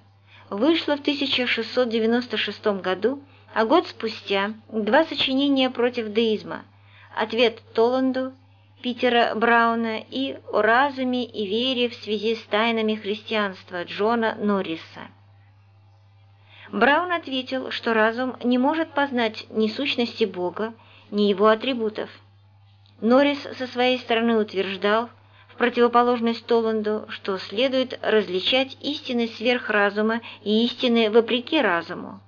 вышло в 1696 году, а год спустя два сочинения против деизма «Ответ Толанду» Питера Брауна и «О разуме и вере в связи с тайнами христианства» Джона Норриса. Браун ответил, что разум не может познать ни сущности Бога, ни его атрибутов. Норрис со своей стороны утверждал, в противоположность Толланду, что следует различать истины сверхразума и истины вопреки разуму.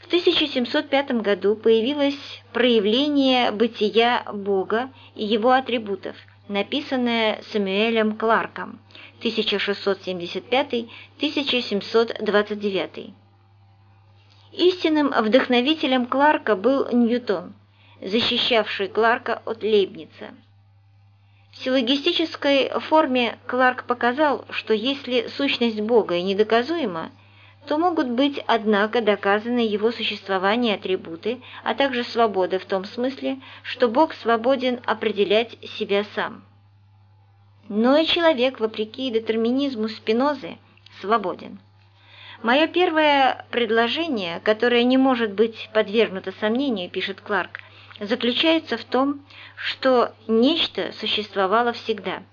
В 1705 году появилось проявление бытия Бога и его атрибутов, написанное Самуэлем Кларком – 1675-1729. Истинным вдохновителем Кларка был Ньютон, защищавший Кларка от Лейбница. В силлогистической форме Кларк показал, что если сущность Бога и недоказуема, то могут быть, однако, доказаны его существование атрибуты, а также свобода в том смысле, что Бог свободен определять себя сам но и человек, вопреки детерминизму Спинозы, свободен. Мое первое предложение, которое не может быть подвергнуто сомнению, пишет Кларк, заключается в том, что нечто существовало всегда.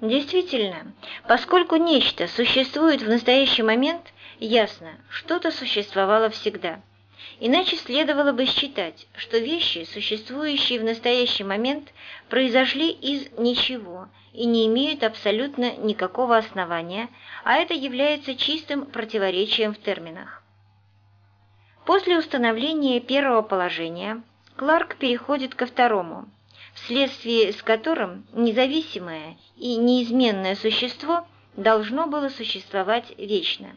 Действительно, поскольку нечто существует в настоящий момент, ясно, что-то существовало всегда. Иначе следовало бы считать, что вещи, существующие в настоящий момент, произошли из ничего и не имеют абсолютно никакого основания, а это является чистым противоречием в терминах. После установления первого положения Кларк переходит ко второму, вследствие с которым независимое и неизменное существо должно было существовать вечно.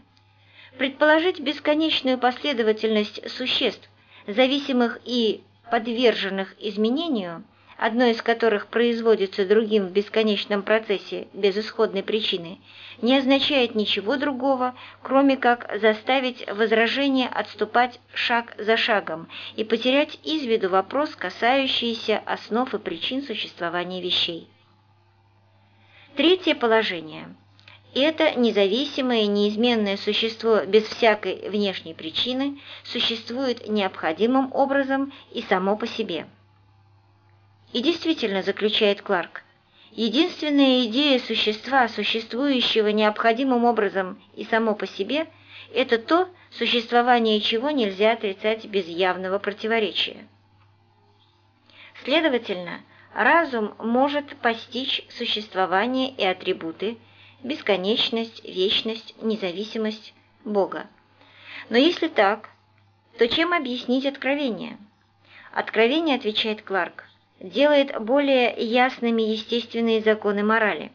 Предположить бесконечную последовательность существ, зависимых и подверженных изменению, одно из которых производится другим в бесконечном процессе без исходной причины, не означает ничего другого, кроме как заставить возражение отступать шаг за шагом и потерять из виду вопрос, касающийся основ и причин существования вещей. Третье положение. Это независимое неизменное существо без всякой внешней причины существует необходимым образом и само по себе. И действительно, заключает Кларк, единственная идея существа, существующего необходимым образом и само по себе, это то, существование чего нельзя отрицать без явного противоречия. Следовательно, разум может постичь существование и атрибуты, бесконечность, вечность, независимость Бога. Но если так, то чем объяснить откровение? Откровение, отвечает Кларк, делает более ясными естественные законы морали.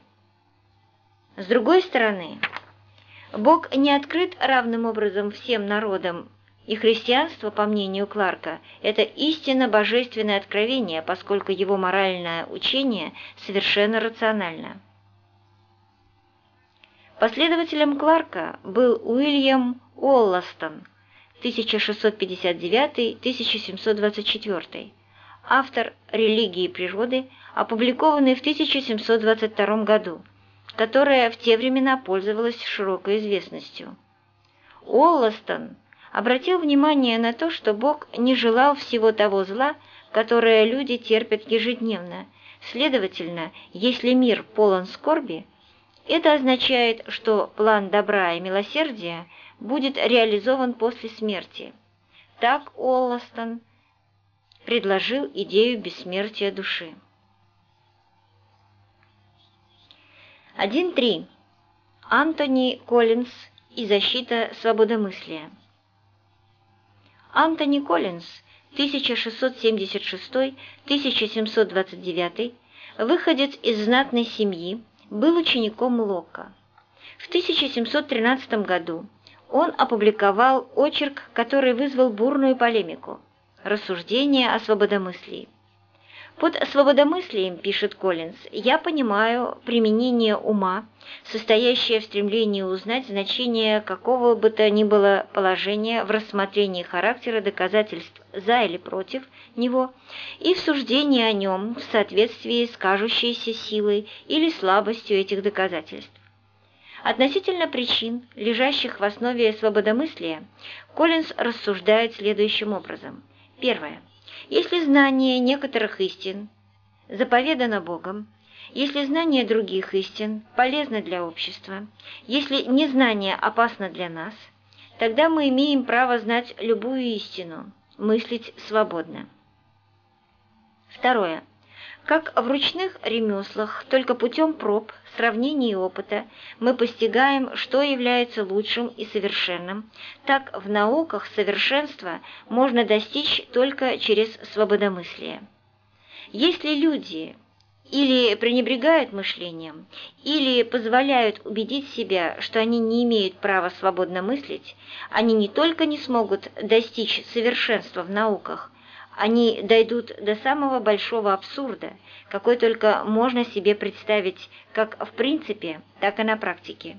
С другой стороны, Бог не открыт равным образом всем народам, и христианство, по мнению Кларка, это истинно божественное откровение, поскольку его моральное учение совершенно рационально. Последователем Кларка был Уильям Уолластон 1659-1724, автор «Религии природы», опубликованный в 1722 году, которая в те времена пользовалась широкой известностью. Уолластон обратил внимание на то, что Бог не желал всего того зла, которое люди терпят ежедневно. Следовательно, если мир полон скорби, это означает, что план добра и милосердия будет реализован после смерти. Так Олластон предложил идею бессмертия души. 1.3. Антони Коллинз и защита свободомыслия. Антони Коллинз 1676-1729, выходец из знатной семьи, был учеником Лока. В 1713 году он опубликовал очерк, который вызвал бурную полемику «Рассуждение о свободомыслии». Под свободомыслием, пишет Коллинз, я понимаю применение ума, состоящее в стремлении узнать значение какого бы то ни было положения в рассмотрении характера доказательств за или против него и в суждении о нем в соответствии с кажущейся силой или слабостью этих доказательств. Относительно причин, лежащих в основе свободомыслия, Коллинз рассуждает следующим образом. Первое. Если знание некоторых истин заповедано Богом, если знание других истин полезно для общества, если незнание опасно для нас, тогда мы имеем право знать любую истину, мыслить свободно. Второе. Как в ручных ремеслах, только путем проб, сравнений и опыта мы постигаем, что является лучшим и совершенным, так в науках совершенства можно достичь только через свободомыслие. Если люди или пренебрегают мышлением, или позволяют убедить себя, что они не имеют права свободно мыслить, они не только не смогут достичь совершенства в науках, они дойдут до самого большого абсурда, какой только можно себе представить как в принципе, так и на практике.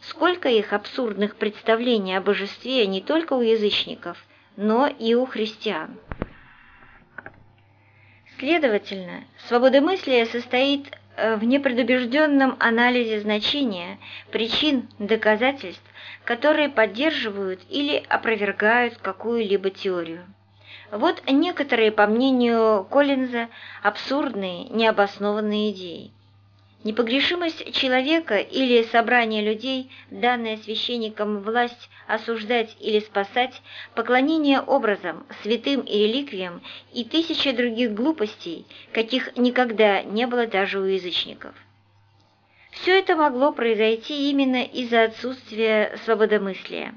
Сколько их абсурдных представлений о божестве не только у язычников, но и у христиан. Следовательно, свободомыслие состоит э, в непредубежденном анализе значения, причин, доказательств, которые поддерживают или опровергают какую-либо теорию. Вот некоторые, по мнению Коллинза, абсурдные, необоснованные идеи. Непогрешимость человека или собрание людей, данное священникам власть осуждать или спасать, поклонение образам, святым и реликвиям и тысяча других глупостей, каких никогда не было даже у язычников. Все это могло произойти именно из-за отсутствия свободомыслия.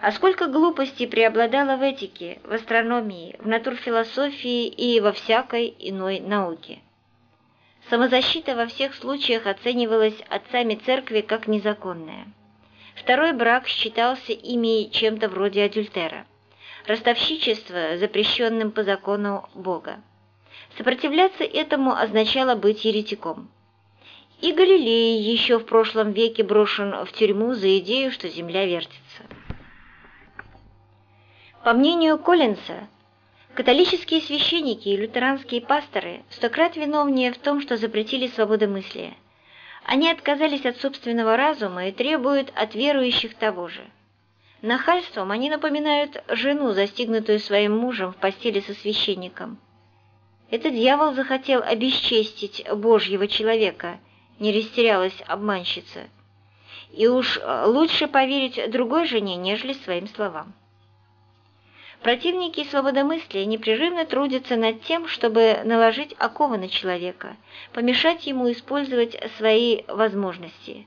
А сколько глупостей преобладало в этике, в астрономии, в натурфилософии и во всякой иной науке. Самозащита во всех случаях оценивалась отцами церкви как незаконная. Второй брак считался ими чем-то вроде адюльтера. Ростовщичество, запрещенным по закону Бога. Сопротивляться этому означало быть еретиком. И Галилей еще в прошлом веке брошен в тюрьму за идею, что Земля вертится. По мнению Коллинса, Католические священники и лютеранские пасторы стократ виновнее в том, что запретили свободомыслие. Они отказались от собственного разума и требуют от верующих того же. Нахальством они напоминают жену, застигнутую своим мужем в постели со священником. Этот дьявол захотел обесчестить Божьего человека, не растерялась обманщица. И уж лучше поверить другой жене, нежели своим словам. Противники свободомыслия непрерывно трудятся над тем, чтобы наложить оковы на человека, помешать ему использовать свои возможности.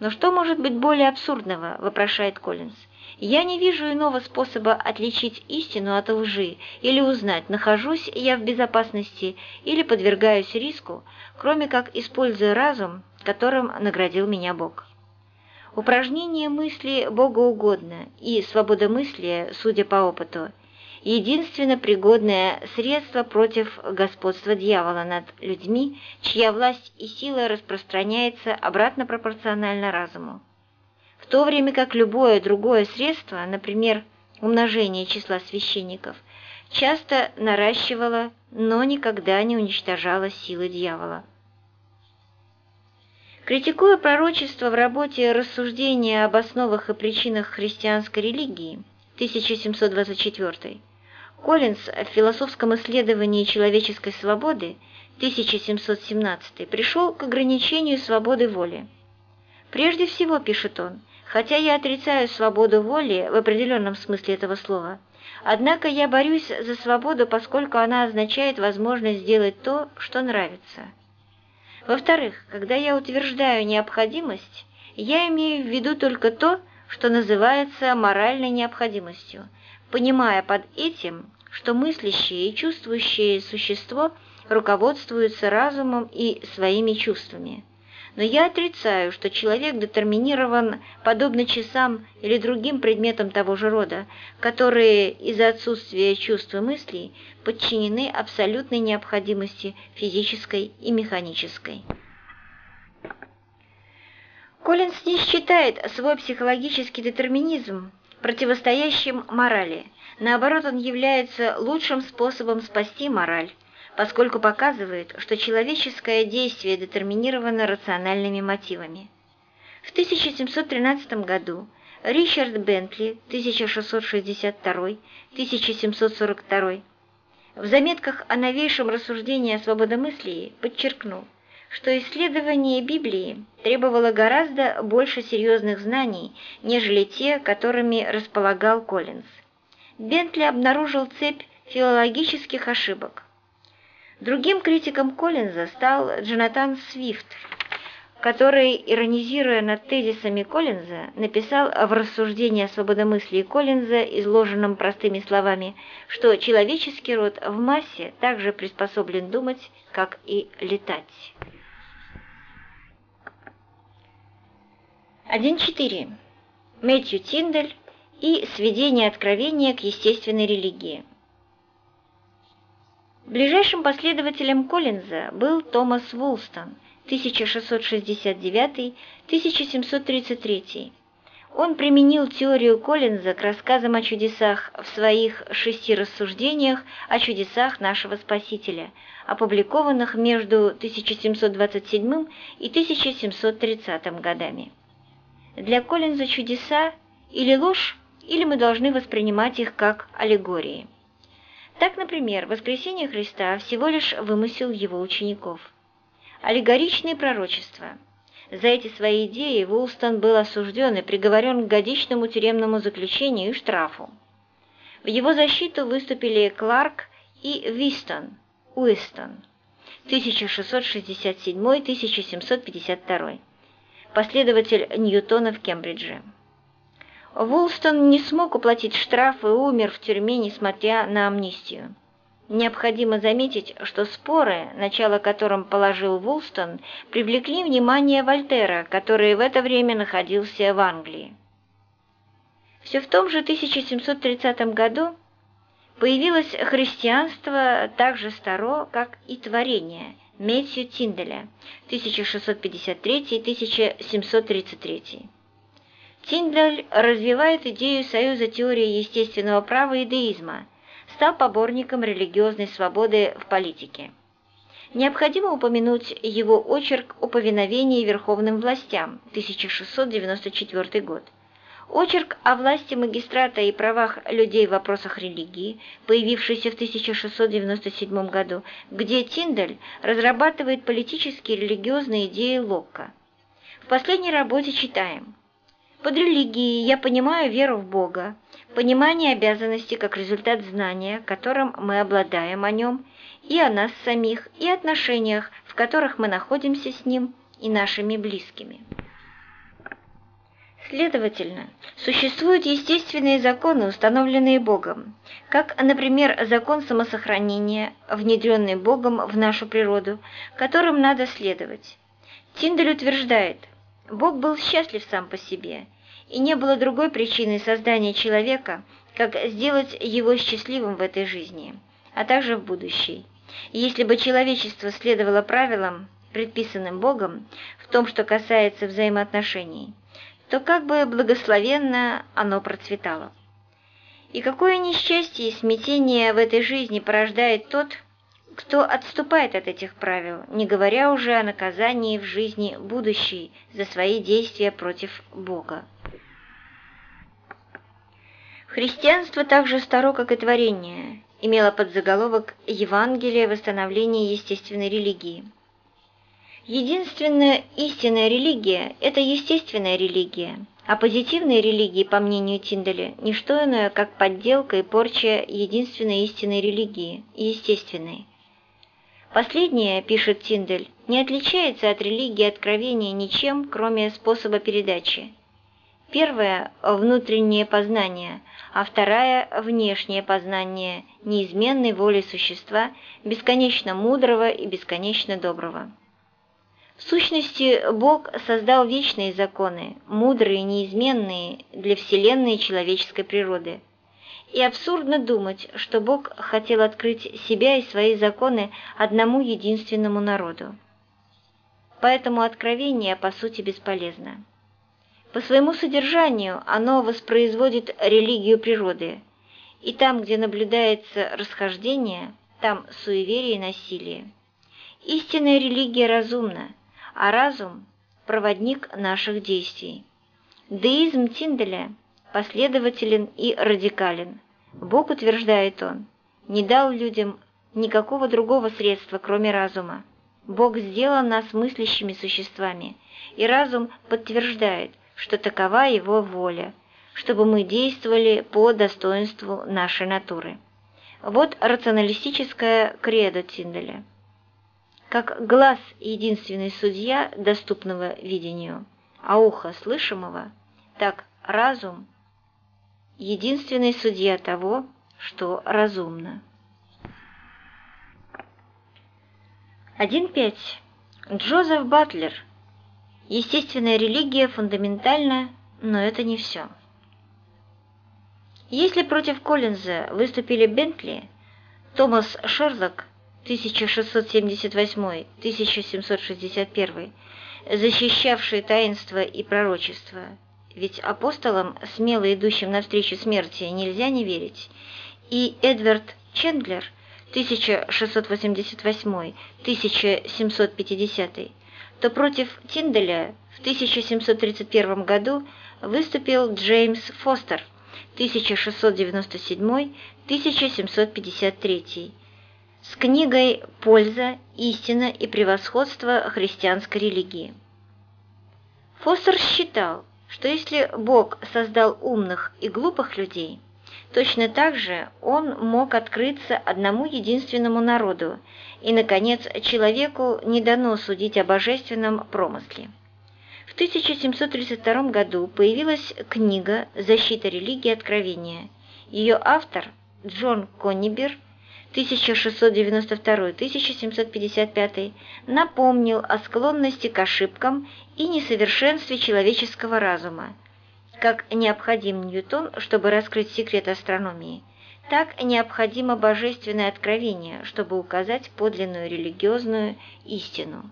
«Но что может быть более абсурдного?» – вопрошает Коллинз. «Я не вижу иного способа отличить истину от лжи или узнать, нахожусь я в безопасности или подвергаюсь риску, кроме как используя разум, которым наградил меня Бог». Упражнение мысли богоугодно и свободомыслие, судя по опыту, единственно пригодное средство против господства дьявола над людьми, чья власть и сила распространяется обратно пропорционально разуму. В то время как любое другое средство, например, умножение числа священников, часто наращивало, но никогда не уничтожало силы дьявола. Критикуя пророчество в работе «Рассуждения об основах и причинах христианской религии» 1724, Коллинз в философском исследовании человеческой свободы 1717 пришел к ограничению свободы воли. Прежде всего, пишет он, хотя я отрицаю свободу воли в определенном смысле этого слова, однако я борюсь за свободу, поскольку она означает возможность сделать то, что нравится – во-вторых, когда я утверждаю необходимость, я имею в виду только то, что называется моральной необходимостью, понимая под этим, что мыслящее и чувствующее существо руководствуется разумом и своими чувствами но я отрицаю, что человек детерминирован подобно часам или другим предметам того же рода, которые из-за отсутствия чувств и мыслей подчинены абсолютной необходимости физической и механической. Коллинс не считает свой психологический детерминизм противостоящим морали. Наоборот, он является лучшим способом спасти мораль, поскольку показывает, что человеческое действие детерминировано рациональными мотивами. В 1713 году Ричард Бентли 1662-1742 в заметках о новейшем рассуждении о свободомыслии подчеркнул, что исследование Библии требовало гораздо больше серьезных знаний, нежели те, которыми располагал Коллинз. Бентли обнаружил цепь филологических ошибок, Другим критиком Коллинза стал Джонатан Свифт, который, иронизируя над тезисами Коллинза, написал в рассуждении о свободомыслии Коллинза, изложенном простыми словами, что человеческий род в массе также приспособлен думать, как и летать. 1.4. Мэтью Тиндель и сведение откровения к естественной религии. Ближайшим последователем Коллинза был Томас Вулстон 1669-1733. Он применил теорию Коллинза к рассказам о чудесах в своих шести рассуждениях о чудесах нашего Спасителя, опубликованных между 1727 и 1730 годами. Для Коллинза чудеса или ложь, или мы должны воспринимать их как аллегории. Так, например, воскресение Христа всего лишь вымысел его учеников. Аллегоричные пророчества. За эти свои идеи Вулстон был осужден и приговорен к годичному тюремному заключению и штрафу. В его защиту выступили Кларк и Вистон, Уистон, 1667-1752, последователь Ньютона в Кембридже. Вулстон не смог уплатить штраф и умер в тюрьме, несмотря на амнистию. Необходимо заметить, что споры, начало которым положил Вулстон, привлекли внимание Вольтера, который в это время находился в Англии. Все в том же 1730 году появилось христианство так же старо, как и творение Мэтью Тинделя 1653-1733. Тиндель развивает идею союза теории естественного права и деизма, стал поборником религиозной свободы в политике. Необходимо упомянуть его очерк о повиновении верховным властям, 1694 год. Очерк о власти магистрата и правах людей в вопросах религии, появившийся в 1697 году, где Тиндель разрабатывает политические и религиозные идеи Локка. В последней работе читаем «Под религией я понимаю веру в Бога, понимание обязанностей как результат знания, которым мы обладаем о нем, и о нас самих, и отношениях, в которых мы находимся с ним и нашими близкими. Следовательно, существуют естественные законы, установленные Богом, как, например, закон самосохранения, внедренный Богом в нашу природу, которым надо следовать. Тиндель утверждает, Бог был счастлив сам по себе – и не было другой причины создания человека, как сделать его счастливым в этой жизни, а также в будущей. Если бы человечество следовало правилам, предписанным Богом, в том, что касается взаимоотношений, то как бы благословенно оно процветало. И какое несчастье и смятение в этой жизни порождает тот, кто отступает от этих правил, не говоря уже о наказании в жизни будущей за свои действия против Бога. Христианство также старо, как и творение, имело подзаголовок «Евангелие восстановления естественной религии». Единственная истинная религия – это естественная религия, а позитивные религии, по мнению Тинделя, не что иное, как подделка и порча единственной истинной религии – естественной. Последняя, пишет Тиндель, не отличается от религии откровения ничем, кроме способа передачи. Первое – внутреннее познание – а вторая – внешнее познание неизменной воли существа, бесконечно мудрого и бесконечно доброго. В сущности, Бог создал вечные законы, мудрые неизменные для Вселенной и человеческой природы. И абсурдно думать, что Бог хотел открыть себя и свои законы одному единственному народу. Поэтому откровение, по сути, бесполезно. По своему содержанию оно воспроизводит религию природы, и там, где наблюдается расхождение, там суеверие и насилие. Истинная религия разумна, а разум – проводник наших действий. Деизм Тинделя последователен и радикален. Бог, утверждает он, не дал людям никакого другого средства, кроме разума. Бог сделал нас мыслящими существами, и разум подтверждает, что такова его воля, чтобы мы действовали по достоинству нашей натуры. Вот рационалистическая кредо Тинделя. Как глаз – единственный судья доступного видению, а ухо – слышимого, так разум – единственный судья того, что разумно. 1.5. Джозеф Батлер – Естественная религия фундаментальна, но это не все. Если против Коллинза выступили Бентли, Томас Шерлок 1678-1761, защищавшие таинство и пророчество, ведь апостолам, смело идущим навстречу смерти, нельзя не верить, и Эдвард Чендлер 1688-1750, то против Тинделя в 1731 году выступил Джеймс Фостер 1697-1753 с книгой «Польза, истина и превосходство христианской религии». Фостер считал, что если Бог создал умных и глупых людей – Точно так же он мог открыться одному единственному народу, и, наконец, человеку не дано судить о божественном промысле. В 1732 году появилась книга «Защита религии откровения». Ее автор Джон Коннибер 1692-1755 напомнил о склонности к ошибкам и несовершенстве человеческого разума. Как необходим Ньютон, чтобы раскрыть секрет астрономии, так необходимо божественное откровение, чтобы указать подлинную религиозную истину.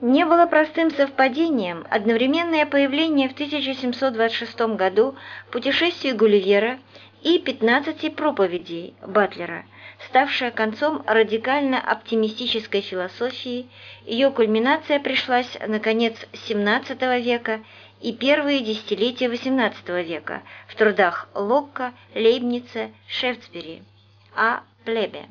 Не было простым совпадением одновременное появление в 1726 году путешествия Гулливера и 15 проповедей Батлера, ставшая концом радикально оптимистической философии, ее кульминация пришлась на конец XVII века и первые десятилетия XVIII века в трудах Локка, Лейбница, Шефтсбери, А. Плебе.